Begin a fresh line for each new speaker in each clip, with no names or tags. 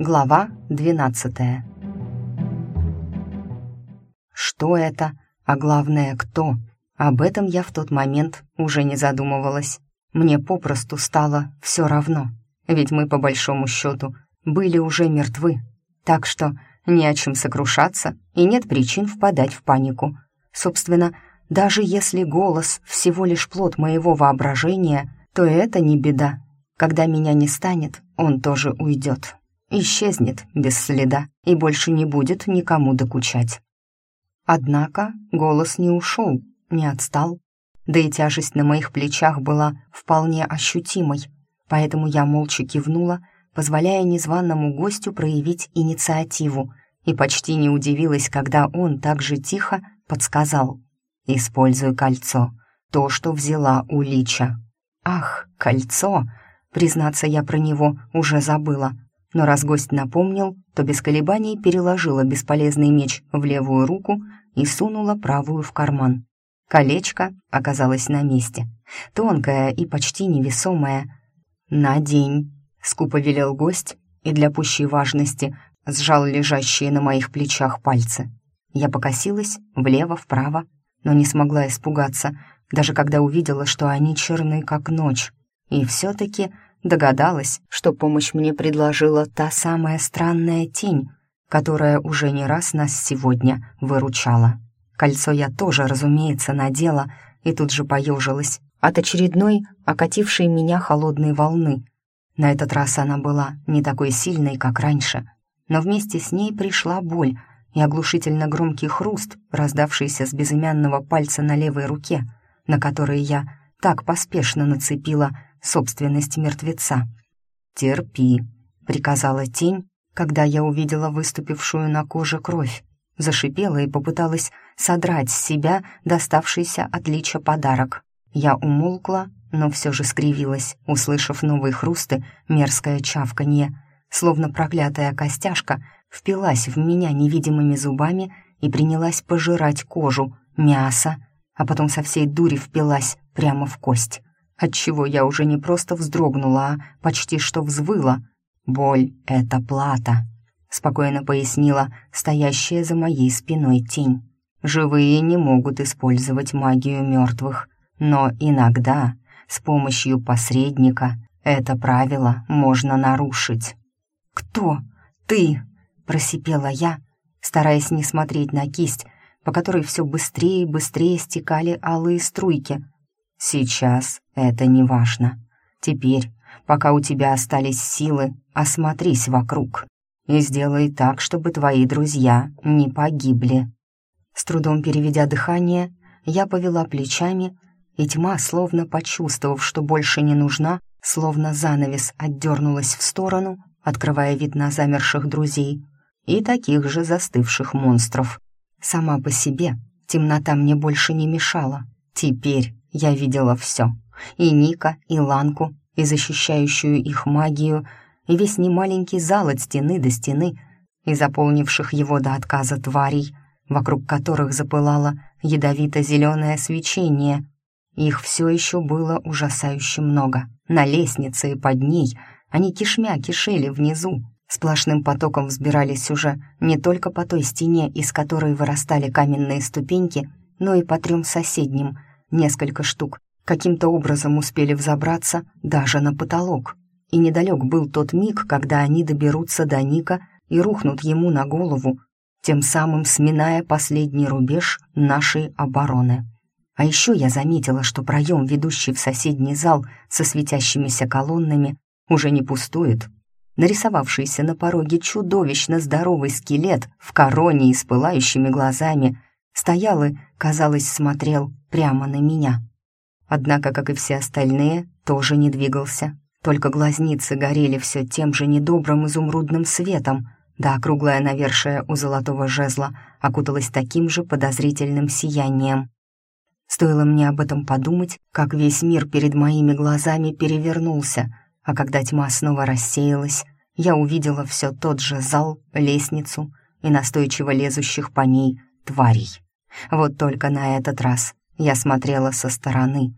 Глава 12 Что это, а главное, кто? Об этом я в тот момент уже не задумывалась. Мне попросту стало все равно, ведь мы, по большому счету, были уже мертвы. Так что не о чем сокрушаться и нет причин впадать в панику. Собственно, даже если голос всего лишь плод моего воображения, то это не беда. Когда меня не станет, он тоже уйдет исчезнет без следа и больше не будет никому докучать. Однако голос не ушел, не отстал, да и тяжесть на моих плечах была вполне ощутимой, поэтому я молча кивнула, позволяя незваному гостю проявить инициативу, и почти не удивилась, когда он так же тихо подсказал «Используй кольцо, то, что взяла у Лича». «Ах, кольцо!» Признаться, я про него уже забыла — но раз гость напомнил, то без колебаний переложила бесполезный меч в левую руку и сунула правую в карман. Колечко оказалось на месте, тонкое и почти невесомое. «Надень», — скупо велел гость и для пущей важности сжал лежащие на моих плечах пальцы. Я покосилась влево-вправо, но не смогла испугаться, даже когда увидела, что они черны, как ночь. И все-таки Догадалась, что помощь мне предложила та самая странная тень, которая уже не раз нас сегодня выручала. Кольцо я тоже, разумеется, надела и тут же поежилась от очередной окатившей меня холодной волны. На этот раз она была не такой сильной, как раньше, но вместе с ней пришла боль и оглушительно громкий хруст, раздавшийся с безымянного пальца на левой руке, на который я так поспешно нацепила собственность мертвеца. «Терпи», — приказала тень, когда я увидела выступившую на коже кровь. Зашипела и попыталась содрать с себя доставшийся от лича подарок. Я умолкла, но все же скривилась, услышав новые хрусты, мерзкое чавканье. Словно проклятая костяшка впилась в меня невидимыми зубами и принялась пожирать кожу, мясо, а потом со всей дури впилась прямо в кость отчего я уже не просто вздрогнула, а почти что взвыла. «Боль — это плата», — спокойно пояснила стоящая за моей спиной тень. «Живые не могут использовать магию мертвых, но иногда с помощью посредника это правило можно нарушить». «Кто? Ты?» — просипела я, стараясь не смотреть на кисть, по которой все быстрее и быстрее стекали алые струйки — Сейчас это не важно. Теперь, пока у тебя остались силы, осмотрись вокруг и сделай так, чтобы твои друзья не погибли. С трудом переведя дыхание, я повела плечами, и тьма, словно почувствовав, что больше не нужна, словно занавес отдернулась в сторону, открывая вид на замерших друзей и таких же застывших монстров. Сама по себе темнота мне больше не мешала. Теперь я видела все. И Ника, и Ланку, и защищающую их магию, и весь немаленький зал от стены до стены, и заполнивших его до отказа тварей, вокруг которых запылало ядовито-зеленое свечение. Их все еще было ужасающе много. На лестнице и под ней они кишмя кишели внизу, сплошным потоком взбирались уже не только по той стене, из которой вырастали каменные ступеньки, но и по трем соседним — Несколько штук каким-то образом успели взобраться даже на потолок. И недалек был тот миг, когда они доберутся до Ника и рухнут ему на голову, тем самым сминая последний рубеж нашей обороны. А еще я заметила, что проем, ведущий в соседний зал со светящимися колоннами, уже не пустует. Нарисовавшийся на пороге чудовищно здоровый скелет в короне и с пылающими глазами стоял и, казалось, смотрел прямо на меня. Однако, как и все остальные, тоже не двигался. Только глазницы горели все тем же недобрым изумрудным светом, да округлая навершие у золотого жезла окуталась таким же подозрительным сиянием. Стоило мне об этом подумать, как весь мир перед моими глазами перевернулся, а когда тьма снова рассеялась, я увидела все тот же зал, лестницу и настойчиво лезущих по ней тварей. Вот только на этот раз я смотрела со стороны.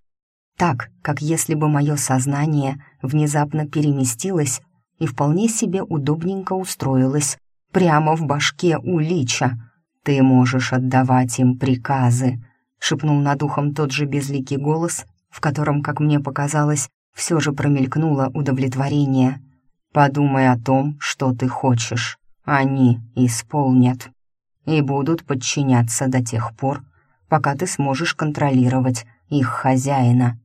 Так, как если бы мое сознание внезапно переместилось и вполне себе удобненько устроилась, прямо в башке у Лича. «Ты можешь отдавать им приказы», — шепнул над ухом тот же безликий голос, в котором, как мне показалось, все же промелькнуло удовлетворение. «Подумай о том, что ты хочешь. Они исполнят и будут подчиняться до тех пор, пока ты сможешь контролировать их хозяина».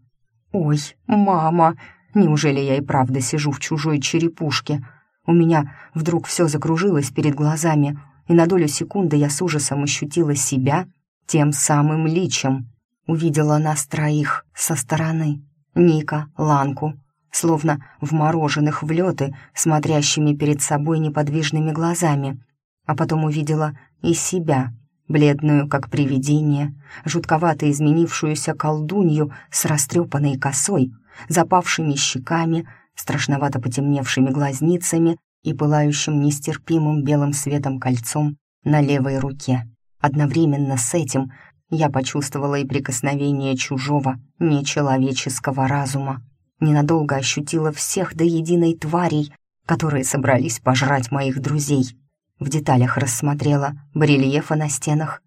«Ой, мама, неужели я и правда сижу в чужой черепушке?» У меня вдруг все закружилось перед глазами, и на долю секунды я с ужасом ощутила себя тем самым личем. Увидела нас троих со стороны. Ника, Ланку, словно вмороженных в лёты, смотрящими перед собой неподвижными глазами. А потом увидела и себя, бледную, как привидение, жутковато изменившуюся колдунью с растрепанной косой, запавшими щеками, страшновато потемневшими глазницами и пылающим нестерпимым белым светом кольцом на левой руке. Одновременно с этим я почувствовала и прикосновение чужого, нечеловеческого разума. Ненадолго ощутила всех до единой тварей, которые собрались пожрать моих друзей. В деталях рассмотрела барельефы на стенах,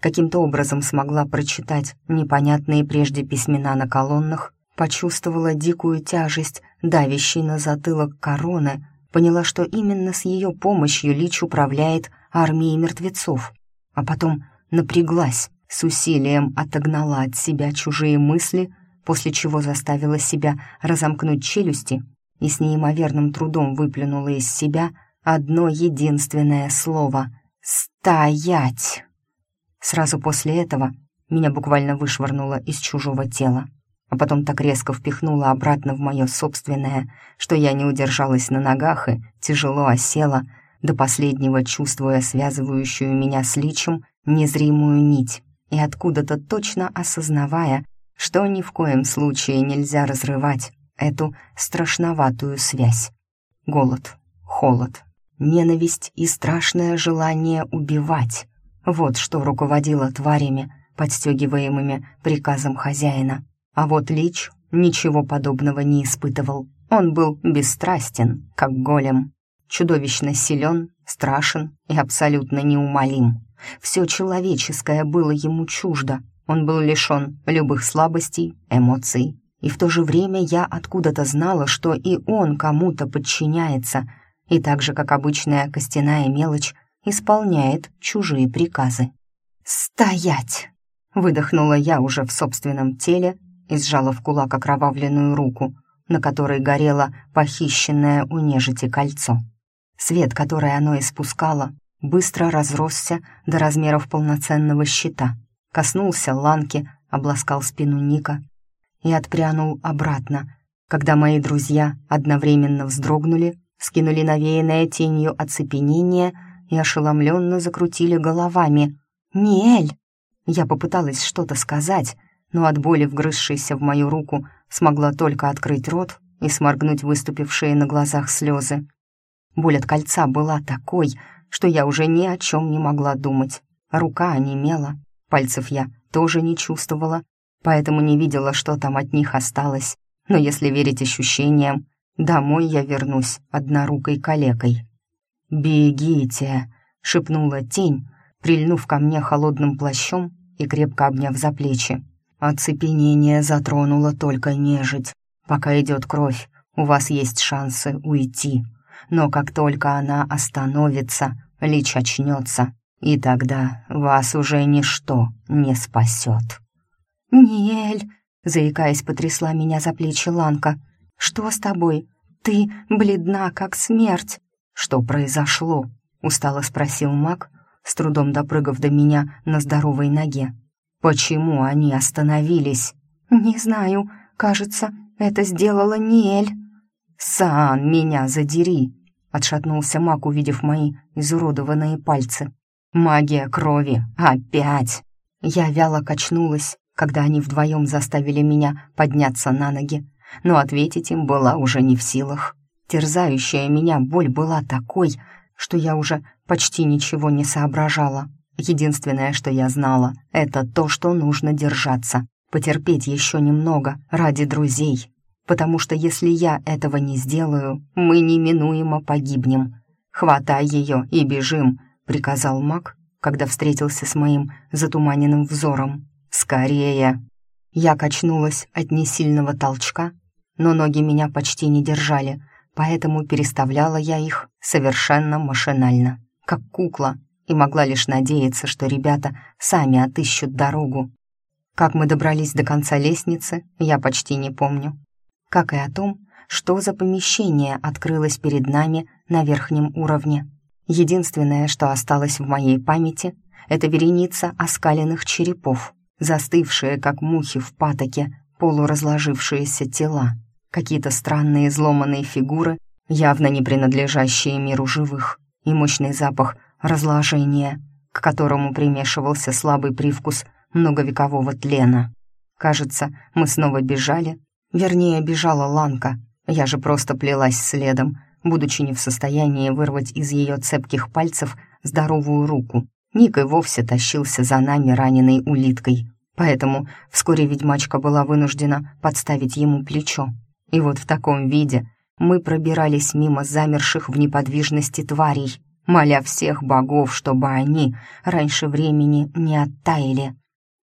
каким-то образом смогла прочитать непонятные прежде письмена на колоннах, почувствовала дикую тяжесть, давящей на затылок короны, поняла, что именно с ее помощью Лич управляет армией мертвецов, а потом напряглась, с усилием отогнала от себя чужие мысли, после чего заставила себя разомкнуть челюсти и с неимоверным трудом выплюнула из себя одно единственное слово «Стоять!». Сразу после этого меня буквально вышвырнуло из чужого тела а потом так резко впихнула обратно в мое собственное, что я не удержалась на ногах и тяжело осела, до последнего чувствуя связывающую меня с личем незримую нить, и откуда-то точно осознавая, что ни в коем случае нельзя разрывать эту страшноватую связь. Голод, холод, ненависть и страшное желание убивать — вот что руководило тварями, подстегиваемыми приказом хозяина. А вот Лич ничего подобного не испытывал. Он был бесстрастен, как голем, чудовищно силен, страшен и абсолютно неумолим. Все человеческое было ему чуждо. Он был лишен любых слабостей, эмоций. И в то же время я откуда-то знала, что и он кому-то подчиняется, и так же, как обычная костяная мелочь, исполняет чужие приказы. «Стоять!» — выдохнула я уже в собственном теле, и сжала в кулак окровавленную руку, на которой горело похищенное у нежити кольцо. Свет, который оно испускало, быстро разросся до размеров полноценного щита, коснулся ланки, обласкал спину Ника и отпрянул обратно, когда мои друзья одновременно вздрогнули, скинули навеянное тенью оцепенение и ошеломленно закрутили головами. «Ниэль!» Я попыталась что-то сказать, но от боли, вгрызшейся в мою руку, смогла только открыть рот и сморгнуть выступившие на глазах слезы. Боль от кольца была такой, что я уже ни о чем не могла думать. Рука онемела, пальцев я тоже не чувствовала, поэтому не видела, что там от них осталось. Но если верить ощущениям, домой я вернусь однорукой калекой. «Бегите!» — шепнула тень, прильнув ко мне холодным плащом и крепко обняв за плечи. Оцепенение затронуло только нежить. Пока идет кровь, у вас есть шансы уйти. Но как только она остановится, Лич очнется, и тогда вас уже ничто не спасет. «Ниэль!» — заикаясь, потрясла меня за плечи Ланка. «Что с тобой? Ты бледна, как смерть!» «Что произошло?» — устало спросил маг, с трудом допрыгав до меня на здоровой ноге. Почему они остановились? Не знаю. Кажется, это сделала Ниэль. Сан, меня задери. Отшатнулся маг, увидев мои изуродованные пальцы. Магия крови. Опять. Я вяло качнулась, когда они вдвоем заставили меня подняться на ноги, но ответить им была уже не в силах. Терзающая меня боль была такой, что я уже почти ничего не соображала. Единственное, что я знала, это то, что нужно держаться, потерпеть еще немного ради друзей. потому что если я этого не сделаю, мы неминуемо погибнем. «Хватай ее и бежим», — приказал маг, когда встретился с моим затуманенным взором. «Скорее!» Я качнулась от несильного толчка, но ноги меня почти не держали, поэтому переставляла я их совершенно машинально, как кукла, и могла лишь надеяться, что ребята сами отыщут дорогу. Как мы добрались до конца лестницы, я почти не помню. Как и о том, что за помещение открылось перед нами на верхнем уровне. Единственное, что осталось в моей памяти, это вереница оскаленных черепов, застывшие, как мухи в патоке, полуразложившиеся тела, какие-то странные изломанные фигуры, явно не принадлежащие миру живых, и мощный запах разложения, к которому примешивался слабый привкус многовекового тлена. Кажется, мы снова бежали, вернее, бежала Ланка, я же просто плелась следом, будучи не в состоянии вырвать из ее цепких пальцев здоровую руку. Ник и вовсе тащился за нами раненой улиткой, поэтому вскоре ведьмачка была вынуждена подставить ему плечо. И вот в таком виде мы пробирались мимо замерших в неподвижности тварей, моля всех богов, чтобы они раньше времени не оттаяли.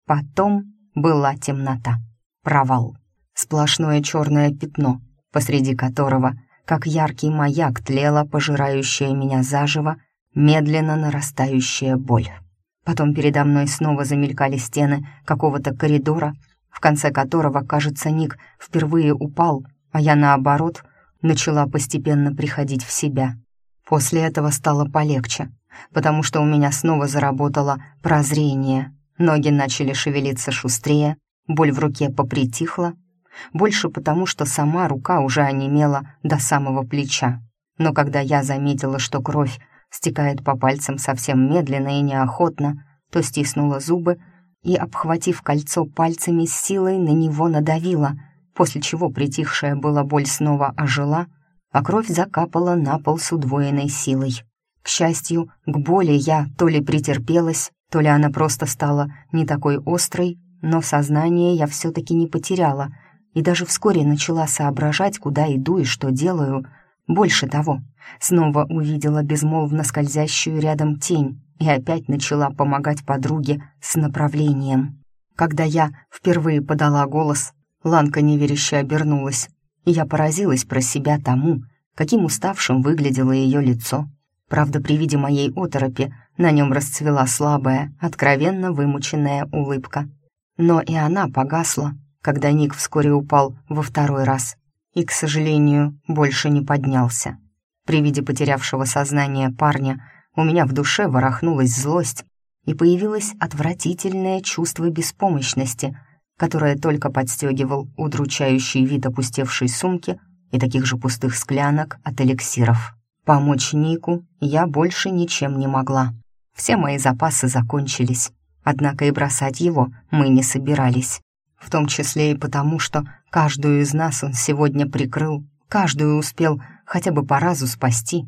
Потом была темнота, провал, сплошное черное пятно — посреди которого, как яркий маяк, тлела пожирающая меня заживо, медленно нарастающая боль. Потом передо мной снова замелькали стены какого-то коридора, в конце которого, кажется, Ник впервые упал, а я, наоборот, начала постепенно приходить в себя. После этого стало полегче, потому что у меня снова заработало прозрение, ноги начали шевелиться шустрее, боль в руке попритихла, больше потому, что сама рука уже онемела до самого плеча. Но когда я заметила, что кровь стекает по пальцам совсем медленно и неохотно, то стиснула зубы и, обхватив кольцо пальцами, с силой на него надавила, после чего притихшая была боль снова ожила, а кровь закапала на пол с удвоенной силой. К счастью, к боли я то ли претерпелась, то ли она просто стала не такой острой, но сознание я все-таки не потеряла — и даже вскоре начала соображать, куда иду и что делаю. Больше того, снова увидела безмолвно скользящую рядом тень и опять начала помогать подруге с направлением. Когда я впервые подала голос, Ланка неверяще обернулась, и я поразилась про себя тому, каким уставшим выглядело ее лицо. Правда, при виде моей оторопи на нем расцвела слабая, откровенно вымученная улыбка. Но и она погасла, когда Ник вскоре упал во второй раз и, к сожалению, больше не поднялся. При виде потерявшего сознание парня у меня в душе ворохнулась злость и появилось отвратительное чувство беспомощности, которое только подстегивал удручающий вид опустевшей сумки и таких же пустых склянок от эликсиров. Помочь Нику я больше ничем не могла. Все мои запасы закончились, однако и бросать его мы не собирались в том числе и потому, что каждую из нас он сегодня прикрыл, каждую успел хотя бы по разу спасти,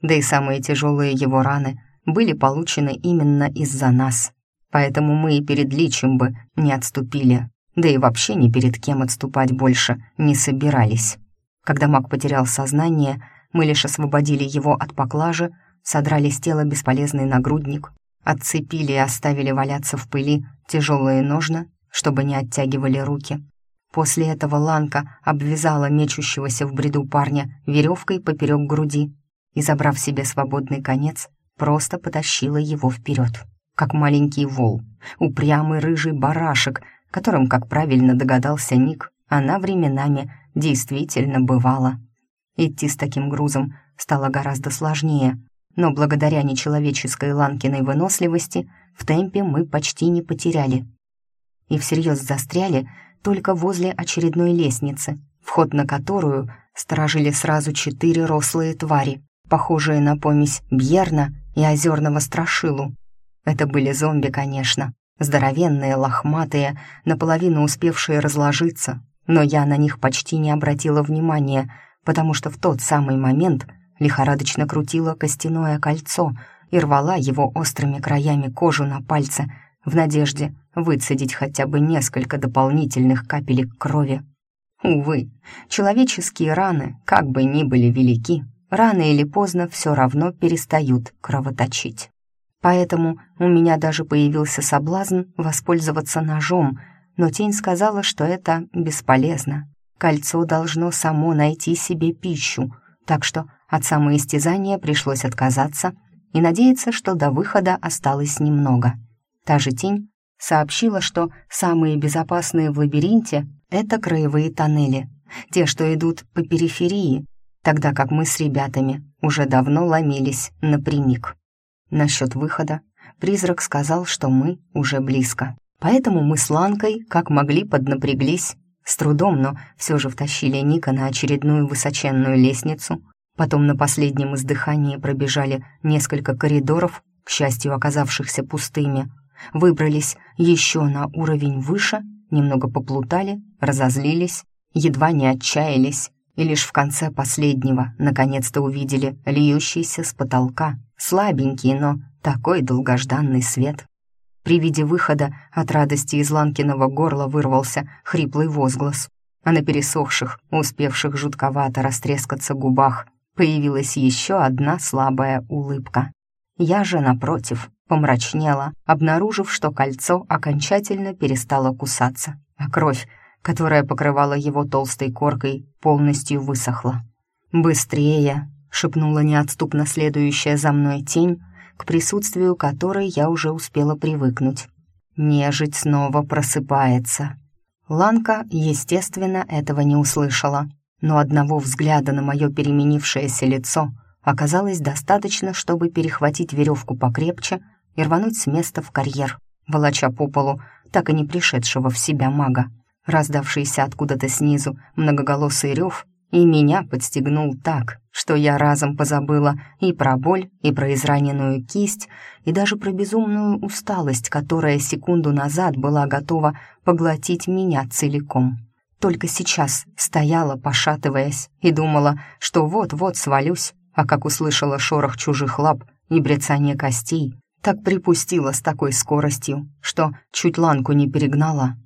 да и самые тяжелые его раны были получены именно из-за нас. Поэтому мы и перед Личем бы не отступили, да и вообще ни перед кем отступать больше не собирались. Когда маг потерял сознание, мы лишь освободили его от поклажи, содрали с тела бесполезный нагрудник, отцепили и оставили валяться в пыли тяжелые ножны чтобы не оттягивали руки. После этого Ланка обвязала мечущегося в бреду парня веревкой поперек груди и, забрав себе свободный конец, просто потащила его вперед, как маленький вол, упрямый рыжий барашек, которым, как правильно догадался Ник, она временами действительно бывала. Идти с таким грузом стало гораздо сложнее, но благодаря нечеловеческой Ланкиной выносливости в темпе мы почти не потеряли и всерьез застряли только возле очередной лестницы, вход на которую сторожили сразу четыре рослые твари, похожие на помесь Бьерна и озерного страшилу. Это были зомби, конечно, здоровенные, лохматые, наполовину успевшие разложиться, но я на них почти не обратила внимания, потому что в тот самый момент лихорадочно крутила костяное кольцо и рвала его острыми краями кожу на пальце в надежде выцедить хотя бы несколько дополнительных капелек крови. Увы, человеческие раны, как бы ни были велики, рано или поздно все равно перестают кровоточить. Поэтому у меня даже появился соблазн воспользоваться ножом, но тень сказала, что это бесполезно. Кольцо должно само найти себе пищу, так что от самоистязания пришлось отказаться и надеяться, что до выхода осталось немного. Та же тень сообщила, что самые безопасные в лабиринте — это краевые тоннели, те, что идут по периферии, тогда как мы с ребятами уже давно ломились напрямик. Насчет выхода призрак сказал, что мы уже близко. Поэтому мы с Ланкой как могли поднапряглись, с трудом, но все же втащили Ника на очередную высоченную лестницу, потом на последнем издыхании пробежали несколько коридоров, к счастью, оказавшихся пустыми, выбрались еще на уровень выше, немного поплутали, разозлились, едва не отчаялись, и лишь в конце последнего наконец-то увидели льющийся с потолка слабенький, но такой долгожданный свет. При виде выхода от радости из Ланкиного горла вырвался хриплый возглас, а на пересохших, успевших жутковато растрескаться губах появилась еще одна слабая улыбка. Я же, напротив, помрачнела, обнаружив, что кольцо окончательно перестало кусаться, а кровь, которая покрывала его толстой коркой, полностью высохла. «Быстрее!» — шепнула неотступно следующая за мной тень, к присутствию которой я уже успела привыкнуть. Нежить снова просыпается. Ланка, естественно, этого не услышала, но одного взгляда на мое переменившееся лицо оказалось достаточно, чтобы перехватить веревку покрепче и рвануть с места в карьер, волоча по полу так и не пришедшего в себя мага. Раздавшийся откуда-то снизу многоголосый рев и меня подстегнул так, что я разом позабыла и про боль, и про израненную кисть, и даже про безумную усталость, которая секунду назад была готова поглотить меня целиком. Только сейчас стояла, пошатываясь, и думала, что вот-вот свалюсь, а как услышала шорох чужих лап и брецание костей, так припустила с такой скоростью, что чуть ланку не перегнала.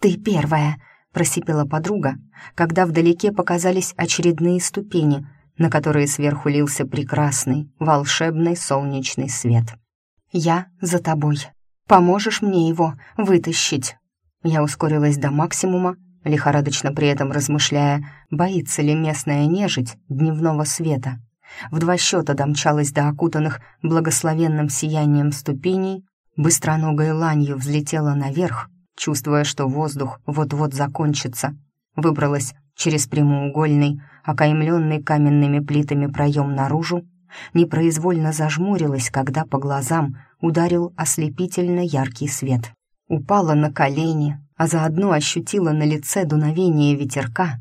«Ты первая!» просипела подруга, когда вдалеке показались очередные ступени, на которые сверху лился прекрасный, волшебный солнечный свет. «Я за тобой. Поможешь мне его вытащить?» Я ускорилась до максимума, лихорадочно при этом размышляя, боится ли местная нежить дневного света. В два счета домчалась до окутанных благословенным сиянием ступеней, быстроногой ланью взлетела наверх, чувствуя, что воздух вот-вот закончится. Выбралась через прямоугольный, окаймленный каменными плитами проем наружу, непроизвольно зажмурилась, когда по глазам ударил ослепительно яркий свет. Упала на колени, а заодно ощутила на лице дуновение ветерка,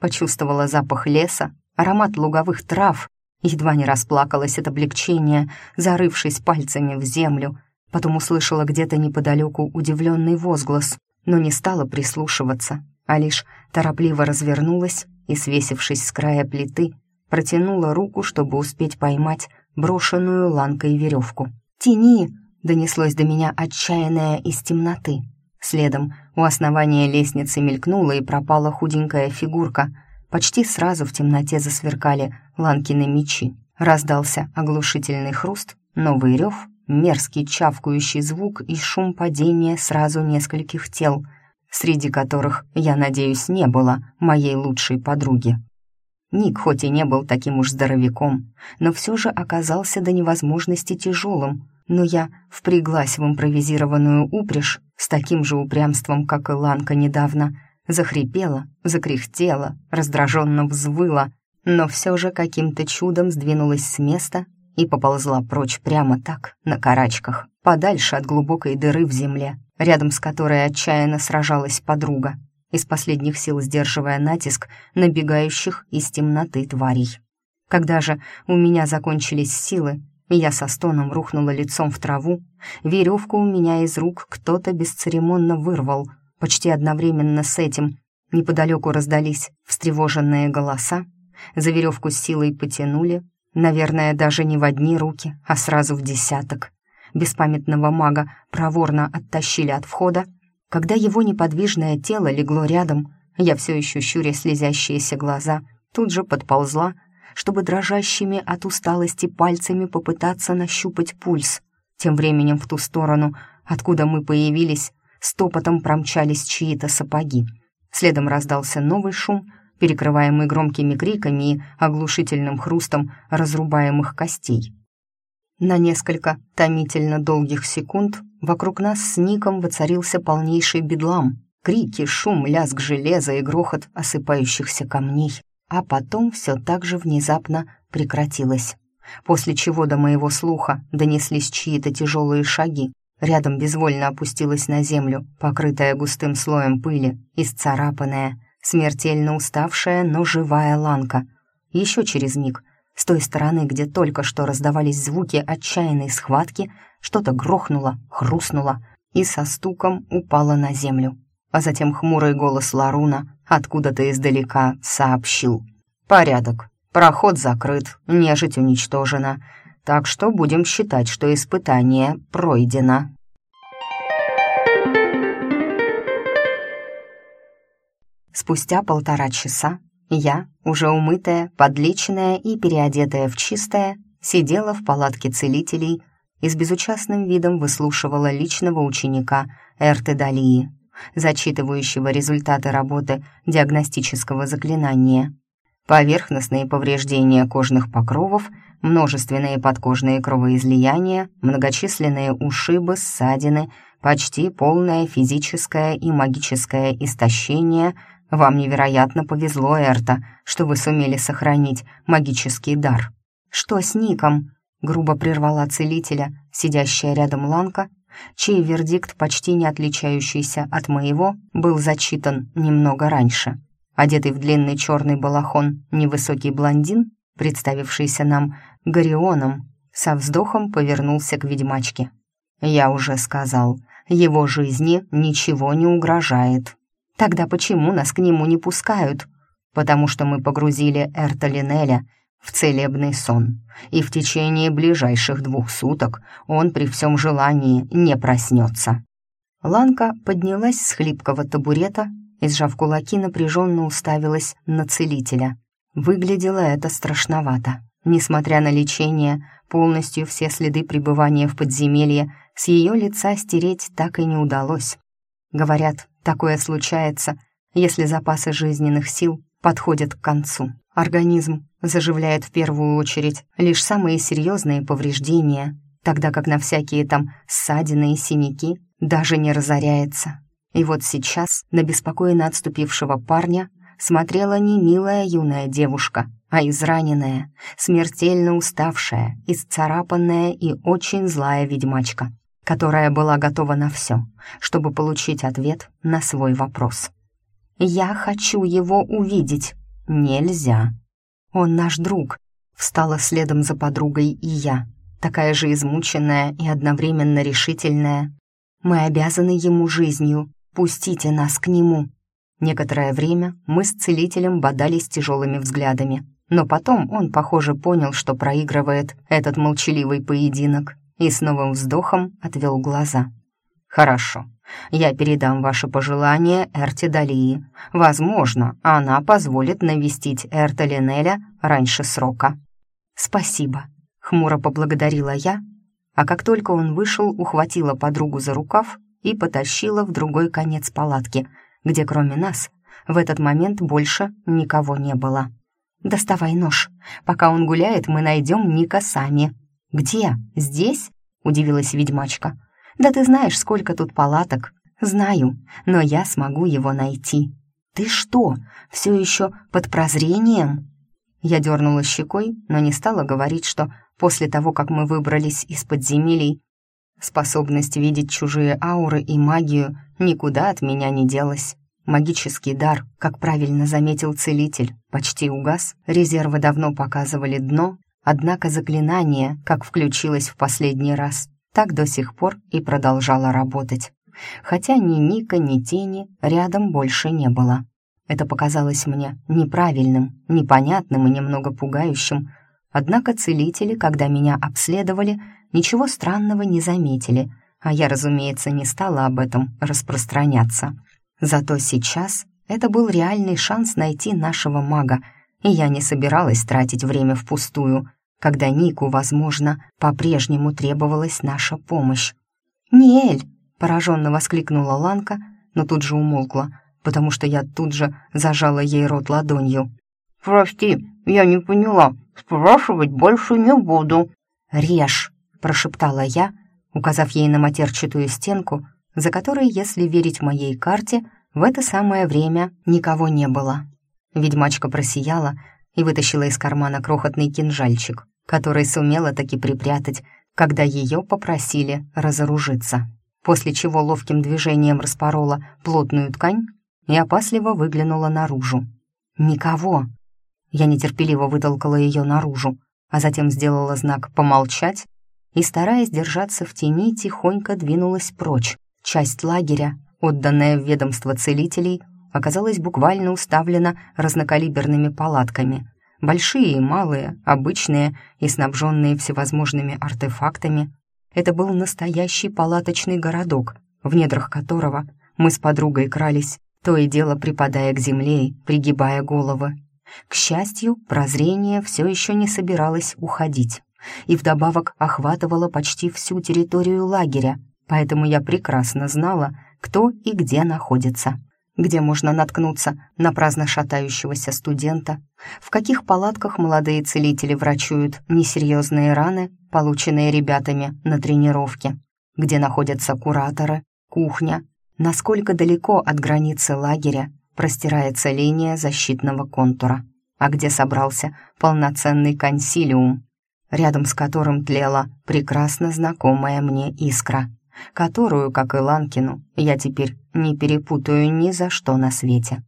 почувствовала запах леса, аромат луговых трав, едва не расплакалась от облегчения, зарывшись пальцами в землю — Потом услышала где-то неподалеку удивленный возглас, но не стала прислушиваться, а лишь торопливо развернулась и, свесившись с края плиты, протянула руку, чтобы успеть поймать брошенную ланкой веревку. «Тяни!» — донеслось до меня отчаянное из темноты. Следом у основания лестницы мелькнула и пропала худенькая фигурка. Почти сразу в темноте засверкали ланкины мечи. Раздался оглушительный хруст, новый рев — мерзкий чавкающий звук и шум падения сразу нескольких тел, среди которых, я надеюсь, не было моей лучшей подруги. Ник хоть и не был таким уж здоровяком, но все же оказался до невозможности тяжелым, но я впряглась в импровизированную упряжь с таким же упрямством, как и Ланка недавно, захрипела, закряхтела, раздраженно взвыла, но все же каким-то чудом сдвинулась с места и поползла прочь прямо так, на карачках, подальше от глубокой дыры в земле, рядом с которой отчаянно сражалась подруга, из последних сил сдерживая натиск набегающих из темноты тварей. Когда же у меня закончились силы, я со стоном рухнула лицом в траву, веревку у меня из рук кто-то бесцеремонно вырвал. Почти одновременно с этим неподалеку раздались встревоженные голоса, за веревку с силой потянули, Наверное, даже не в одни руки, а сразу в десяток. Беспамятного мага проворно оттащили от входа. Когда его неподвижное тело легло рядом, я все еще щуря слезящиеся глаза, тут же подползла, чтобы дрожащими от усталости пальцами попытаться нащупать пульс. Тем временем в ту сторону, откуда мы появились, стопотом промчались чьи-то сапоги. Следом раздался новый шум, перекрываемый громкими криками и оглушительным хрустом разрубаемых костей. На несколько томительно долгих секунд вокруг нас с Ником воцарился полнейший бедлам. Крики, шум, лязг железа и грохот осыпающихся камней. А потом все так же внезапно прекратилось. После чего до моего слуха донеслись чьи-то тяжелые шаги. Рядом безвольно опустилась на землю, покрытая густым слоем пыли, исцарапанная, смертельно уставшая, но живая ланка. Еще через миг с той стороны, где только что раздавались звуки отчаянной схватки, что-то грохнуло, хрустнуло и со стуком упало на землю. А затем хмурый голос Ларуна откуда-то издалека сообщил. «Порядок. Проход закрыт, нежить уничтожена. Так что будем считать, что испытание пройдено». Спустя полтора часа я, уже умытая, подлеченная и переодетая в чистое, сидела в палатке целителей и с безучастным видом выслушивала личного ученика Эрты Далии, зачитывающего результаты работы диагностического заклинания. Поверхностные повреждения кожных покровов, множественные подкожные кровоизлияния, многочисленные ушибы, ссадины, почти полное физическое и магическое истощение – вам невероятно повезло, Эрта, что вы сумели сохранить магический дар. Что с Ником? Грубо прервала целителя, сидящая рядом Ланка, чей вердикт, почти не отличающийся от моего, был зачитан немного раньше. Одетый в длинный черный балахон невысокий блондин, представившийся нам Горионом, со вздохом повернулся к ведьмачке. «Я уже сказал, его жизни ничего не угрожает». Тогда почему нас к нему не пускают? Потому что мы погрузили Эрта Линеля в целебный сон, и в течение ближайших двух суток он при всем желании не проснется. Ланка поднялась с хлипкого табурета и, сжав кулаки, напряженно уставилась на целителя. Выглядело это страшновато. Несмотря на лечение, полностью все следы пребывания в подземелье с ее лица стереть так и не удалось. Говорят, такое случается, если запасы жизненных сил подходят к концу. Организм заживляет в первую очередь лишь самые серьезные повреждения, тогда как на всякие там ссадины и синяки даже не разоряется. И вот сейчас на беспокойно отступившего парня смотрела не милая юная девушка, а израненная, смертельно уставшая, исцарапанная и очень злая ведьмачка которая была готова на все, чтобы получить ответ на свой вопрос. «Я хочу его увидеть. Нельзя. Он наш друг», — встала следом за подругой и я, такая же измученная и одновременно решительная. «Мы обязаны ему жизнью. Пустите нас к нему». Некоторое время мы с целителем бодались тяжелыми взглядами, но потом он, похоже, понял, что проигрывает этот молчаливый поединок и с новым вздохом отвел глаза. «Хорошо, я передам ваши пожелания Эрте Далии. Возможно, она позволит навестить Эрта Линеля раньше срока». «Спасибо», — хмуро поблагодарила я, а как только он вышел, ухватила подругу за рукав и потащила в другой конец палатки, где кроме нас в этот момент больше никого не было. «Доставай нож. Пока он гуляет, мы найдем Ника сами», «Где? Здесь?» — удивилась ведьмачка. «Да ты знаешь, сколько тут палаток». «Знаю, но я смогу его найти». «Ты что, все еще под прозрением?» Я дернула щекой, но не стала говорить, что после того, как мы выбрались из подземелий, способность видеть чужие ауры и магию никуда от меня не делась. Магический дар, как правильно заметил целитель, почти угас, резервы давно показывали дно, Однако заклинание, как включилось в последний раз, так до сих пор и продолжало работать. Хотя ни Ника, ни тени рядом больше не было. Это показалось мне неправильным, непонятным и немного пугающим. Однако целители, когда меня обследовали, ничего странного не заметили, а я, разумеется, не стала об этом распространяться. Зато сейчас Это был реальный шанс найти нашего мага, и я не собиралась тратить время впустую, когда Нику, возможно, по-прежнему требовалась наша помощь. «Ниэль!» — пораженно воскликнула Ланка, но тут же умолкла, потому что я тут же зажала ей рот ладонью.
«Прости, я не поняла. Спрашивать больше не буду».
«Режь!» — прошептала я, указав ей на матерчатую стенку, за которой, если верить моей карте, в это самое время никого не было. Ведьмачка просияла и вытащила из кармана крохотный кинжальчик, который сумела таки припрятать, когда ее попросили разоружиться, после чего ловким движением распорола плотную ткань и опасливо выглянула наружу. «Никого!» Я нетерпеливо вытолкала ее наружу, а затем сделала знак «помолчать» и, стараясь держаться в тени, тихонько двинулась прочь. Часть лагеря, отданная в ведомство целителей, оказалась буквально уставлена разнокалиберными палатками. Большие и малые, обычные и снабженные всевозможными артефактами. Это был настоящий палаточный городок, в недрах которого мы с подругой крались, то и дело припадая к земле и пригибая головы. К счастью, прозрение все еще не собиралось уходить и вдобавок охватывало почти всю территорию лагеря, поэтому я прекрасно знала, кто и где находится, где можно наткнуться на праздно шатающегося студента, в каких палатках молодые целители врачуют несерьезные раны, полученные ребятами на тренировке, где находятся кураторы, кухня, насколько далеко от границы лагеря простирается линия защитного контура, а где собрался полноценный консилиум, рядом с которым тлела прекрасно знакомая мне искра, которую, как и Ланкину, я теперь не перепутаю ни за что на свете.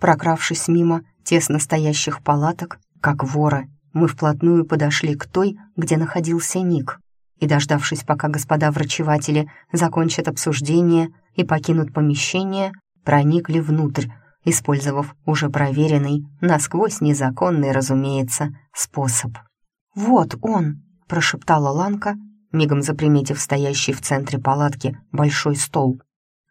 Прокравшись мимо тесно стоящих палаток, как воры, мы вплотную подошли к той, где находился Ник, и, дождавшись, пока господа врачеватели закончат обсуждение и покинут помещение, проникли внутрь, использовав уже проверенный, насквозь незаконный, разумеется, способ. «Вот он!» — прошептала Ланка, мигом заприметив стоящий в центре палатки большой стол,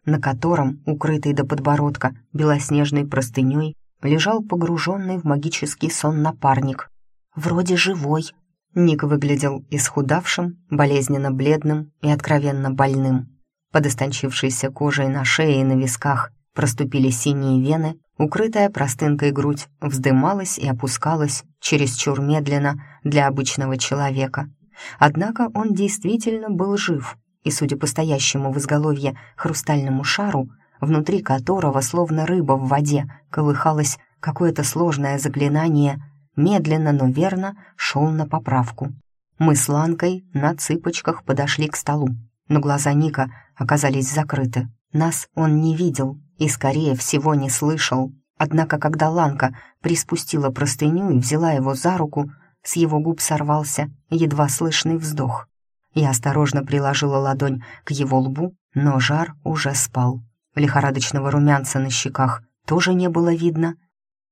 на котором, укрытый до подбородка белоснежной простыней, лежал погруженный в магический сон напарник. «Вроде живой». Ник выглядел исхудавшим, болезненно бледным и откровенно больным. Под истончившейся кожей на шее и на висках Проступили синие вены, укрытая простынкой грудь вздымалась и опускалась чересчур медленно для обычного человека. Однако он действительно был жив, и, судя по стоящему в изголовье хрустальному шару, внутри которого, словно рыба в воде, колыхалось какое-то сложное заклинание, медленно, но верно шел на поправку. Мы с Ланкой на цыпочках подошли к столу, но глаза Ника оказались закрыты. Нас он не видел, и, скорее всего, не слышал. Однако, когда Ланка приспустила простыню и взяла его за руку, с его губ сорвался едва слышный вздох. Я осторожно приложила ладонь к его лбу, но жар уже спал. Лихорадочного румянца на щеках тоже не было видно.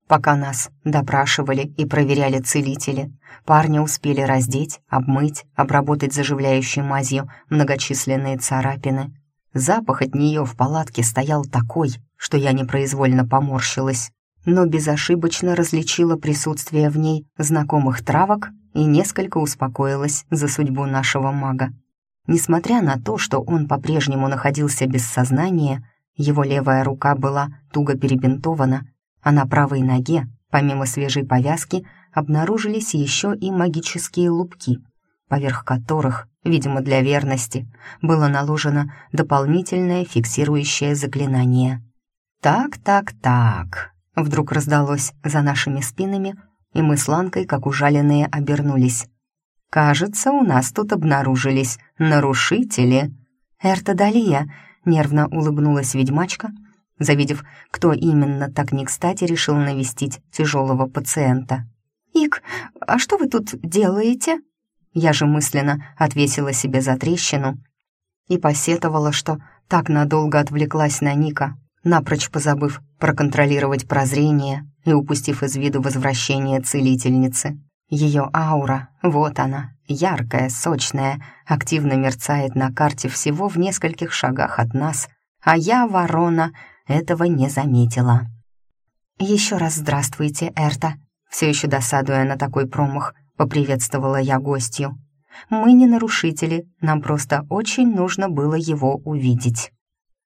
Пока нас допрашивали и проверяли целители, парня успели раздеть, обмыть, обработать заживляющей мазью многочисленные царапины — Запах от нее в палатке стоял такой, что я непроизвольно поморщилась, но безошибочно различила присутствие в ней знакомых травок и несколько успокоилась за судьбу нашего мага. Несмотря на то, что он по-прежнему находился без сознания, его левая рука была туго перебинтована, а на правой ноге, помимо свежей повязки, обнаружились еще и магические лупки, поверх которых Видимо, для верности было наложено дополнительное фиксирующее заклинание. «Так, так, так», — вдруг раздалось за нашими спинами, и мы с Ланкой, как ужаленные, обернулись. «Кажется, у нас тут обнаружились нарушители». «Эртодалия», — нервно улыбнулась ведьмачка, завидев, кто именно так не кстати решил навестить тяжелого пациента. «Ик, а что вы тут делаете?» Я же мысленно отвесила себе за трещину и посетовала, что так надолго отвлеклась на Ника, напрочь позабыв проконтролировать прозрение и упустив из виду возвращение целительницы. Ее аура, вот она, яркая, сочная, активно мерцает на карте всего в нескольких шагах от нас, а я, ворона, этого не заметила. «Еще раз здравствуйте, Эрта», все еще досадуя на такой промах, поприветствовала я гостью. «Мы не нарушители, нам просто очень нужно было его увидеть».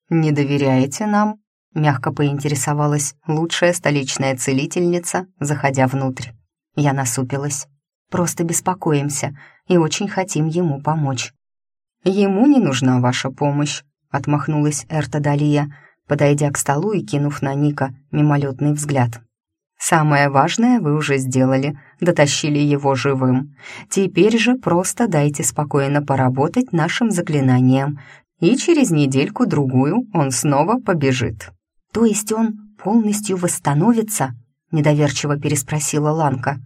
«Не доверяете нам?» — мягко поинтересовалась лучшая столичная целительница, заходя внутрь. Я насупилась. «Просто беспокоимся и очень хотим ему помочь». «Ему не нужна ваша помощь», — отмахнулась Эрта Далия, подойдя к столу и кинув на Ника мимолетный взгляд. «Самое важное вы уже сделали, дотащили его живым. Теперь же просто дайте спокойно поработать нашим заклинанием, и через недельку-другую он снова побежит». «То есть он полностью восстановится?» — недоверчиво переспросила Ланка.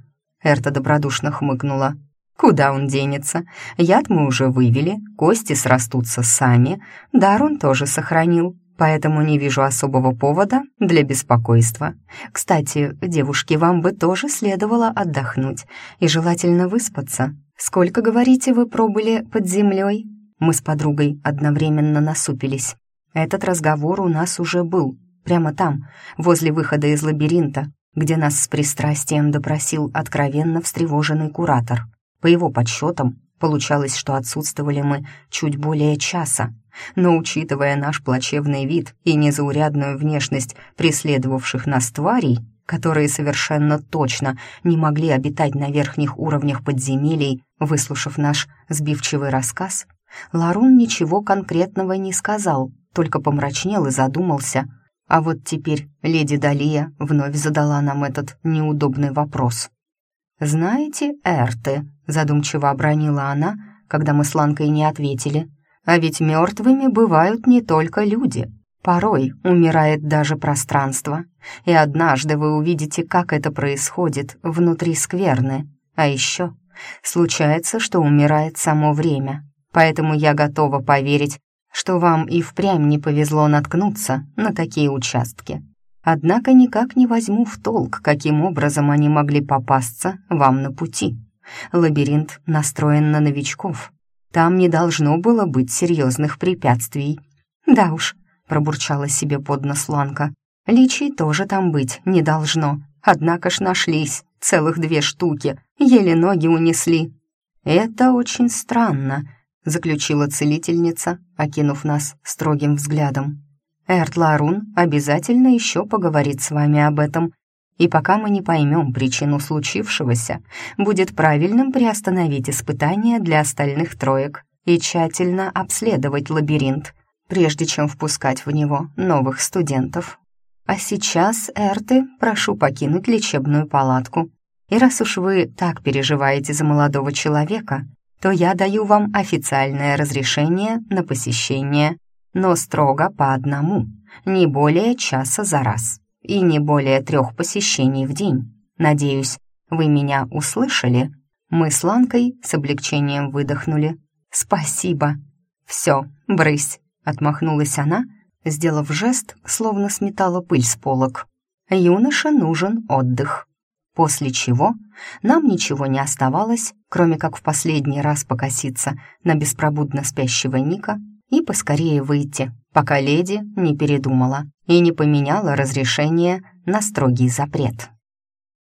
Эрта добродушно хмыкнула. «Куда он денется? Яд мы уже вывели, кости срастутся сами, дар он тоже сохранил, поэтому не вижу особого повода для беспокойства. Кстати, девушки, вам бы тоже следовало отдохнуть и желательно выспаться. Сколько, говорите, вы пробыли под землей?» Мы с подругой одновременно насупились. Этот разговор у нас уже был, прямо там, возле выхода из лабиринта, где нас с пристрастием допросил откровенно встревоженный куратор. По его подсчетам, получалось, что отсутствовали мы чуть более часа, но учитывая наш плачевный вид и незаурядную внешность преследовавших нас тварей, которые совершенно точно не могли обитать на верхних уровнях подземелий, выслушав наш сбивчивый рассказ, Ларун ничего конкретного не сказал, только помрачнел и задумался. А вот теперь леди Далия вновь задала нам этот неудобный вопрос. «Знаете, Эрты», — задумчиво обронила она, когда мы с Ланкой не ответили, «а ведь мертвыми бывают не только люди. Порой умирает даже пространство, и однажды вы увидите, как это происходит внутри скверны. А еще случается, что умирает само время, поэтому я готова поверить, что вам и впрямь не повезло наткнуться на такие участки. Однако никак не возьму в толк, каким образом они могли попасться вам на пути. Лабиринт настроен на новичков. Там не должно было быть серьезных препятствий. Да уж, пробурчала себе под нос Ланка. Личий тоже там быть не должно. Однако ж нашлись целых две штуки, еле ноги унесли. Это очень странно, заключила целительница, окинув нас строгим взглядом. Эрт Ларун обязательно еще поговорит с вами об этом, и пока мы не поймем причину случившегося, будет правильным приостановить испытания для остальных троек и тщательно обследовать лабиринт, прежде чем впускать в него новых студентов. А сейчас, Эрты, прошу покинуть лечебную палатку. И раз уж вы так переживаете за молодого человека, то я даю вам официальное разрешение на посещение, но строго по одному, не более часа за раз и не более трех посещений в день. Надеюсь, вы меня услышали?» Мы с Ланкой с облегчением выдохнули. «Спасибо!» «Все, брысь!» — отмахнулась она, сделав жест, словно сметала пыль с полок. «Юноше нужен отдых». После чего нам ничего не оставалось, кроме как в последний раз покоситься на беспробудно спящего Ника и поскорее выйти, пока леди не передумала и не поменяла разрешение на строгий запрет.